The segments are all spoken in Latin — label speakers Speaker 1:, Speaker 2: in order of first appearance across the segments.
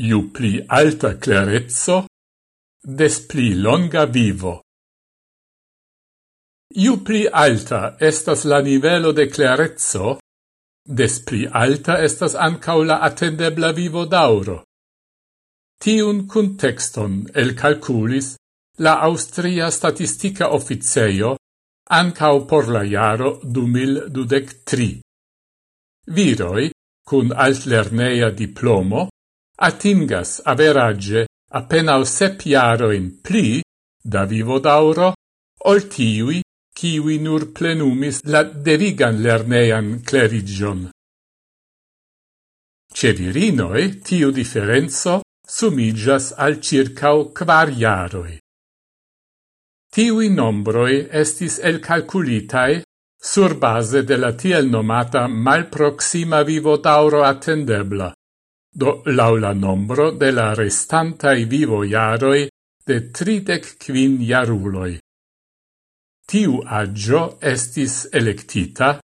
Speaker 1: Iu pli alta clarezzo, des pli longa vivo. Iu pli alta estas la nivelo de clarezzo, des pli alta estas ancau la attendebla vivo dauro. Tiun contexton el calculis la Austria Statistica Officeio ancau por la jaro 2023. Viroi, cun altlerneia diplomo, atingas average appenal sep jaroin pli da vivo dauro ol tiui kiwi nur plenumis la devigan lernean clerigion. Ce virinoi tiu differenzo sumigas al circau quar jaroi. Tiui nombroi estis el calculitae sur base de la tiel nomata mal proxima vivo dauro attendebla, do laula nombro de la restantai vivo iaroi de tridec quin iaruloi. Tiu agio estis electita,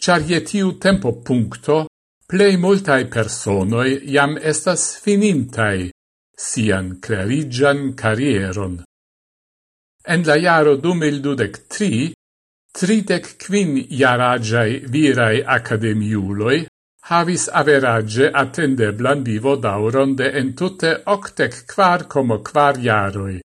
Speaker 1: char je tiu tempo puncto plei multae personoi iam estas finintai sian clarigian carrieron. En la iaro 2023, tridec quin iaragiai virai academiuloi havis average attendeblan vivo dauron de entute octec quar como quar iaroi.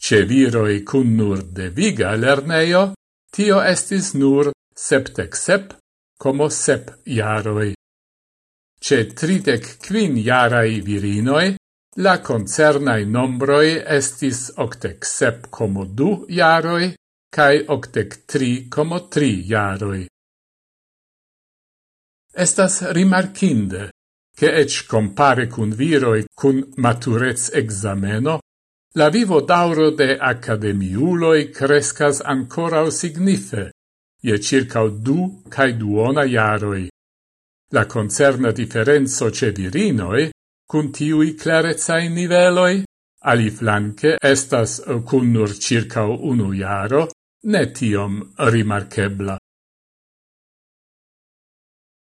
Speaker 1: Ce viroi cun nur de viga lerneio, tio estis nur septec sep como sep iaroi. Ce tritec quin iarai virinoi, la concernai nombroi estis octec sep como du iaroi, cae octec tri como tri iaroi. Estas rimarkinde, che ec compare cun viroi cun maturez exameno, la vivo dauro de academiuloi crescas ancora o signife, je circa du cae duona iaroi. La concerna differenzo ce virinoi, cun tiui clarezai niveloi, ali flanque estas cun nur circa unu iaro, ne tiom rimarkebla.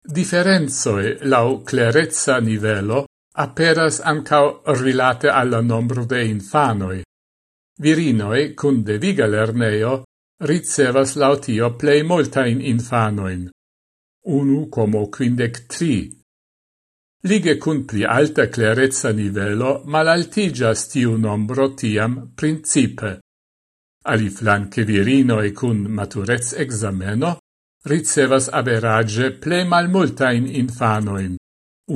Speaker 1: Differenzoe lau clerezza nivelo aperas ancao rilate alla nombro de infanoi. Virinoe cun deviga lerneo ricevas lautio plei multain infanoin. Unu como quindec tri. Lige cun pli alta clerezza nivelo malaltigas tiu nombro tiam principe. Ali flanque virinoe cun maturez exameno ricevas average ple malmultain infanoin,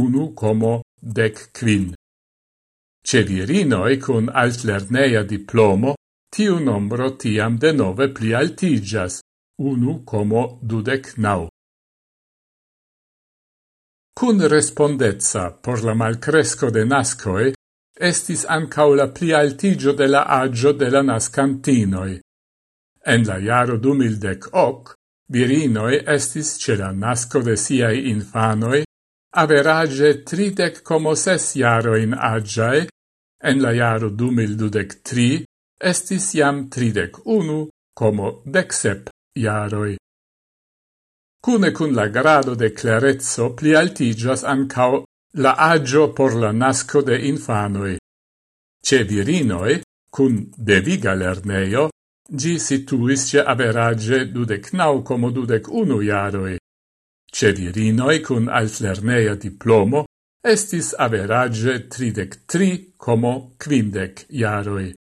Speaker 1: unu como dec quin. Ce virinoi cun altlerneia diplomo, tiu nombro tiam de nove pli altigas, unu como dudec nau. Cun respondezza por la malcresco de nascoe, estis ancau la pli altigio de la agio de la nascantinoi. En la iaro 2018, virinoi estis ce la nasco de siai infanoi average tridec como ses jaroin agiae, en la jaro du mil dudec tri, estis jam tridec unu como decsep jaroi. Cune cun la grado de clarezzo pli altigas ancao la agio por la nasco de infanoi. Ce virinoi, cun deviga lerneio, Gi situis ce average dudec naucomo dudec unu jaroi. Ce virinoi cun altlerneia diplomo estis average tridec tri como quindec jaroi.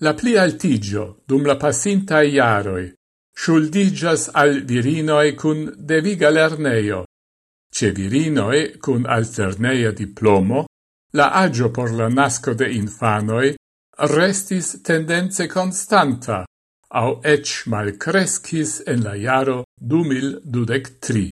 Speaker 1: La pli altigio dum la passintai jaroi shuldigas al virinoi cun deviga lerneio. Ce virinoi cun alterneia diplomo, la agio por la nasco de infanoi restis tendenze constanta, au ec malcrescis en la jaro 2023.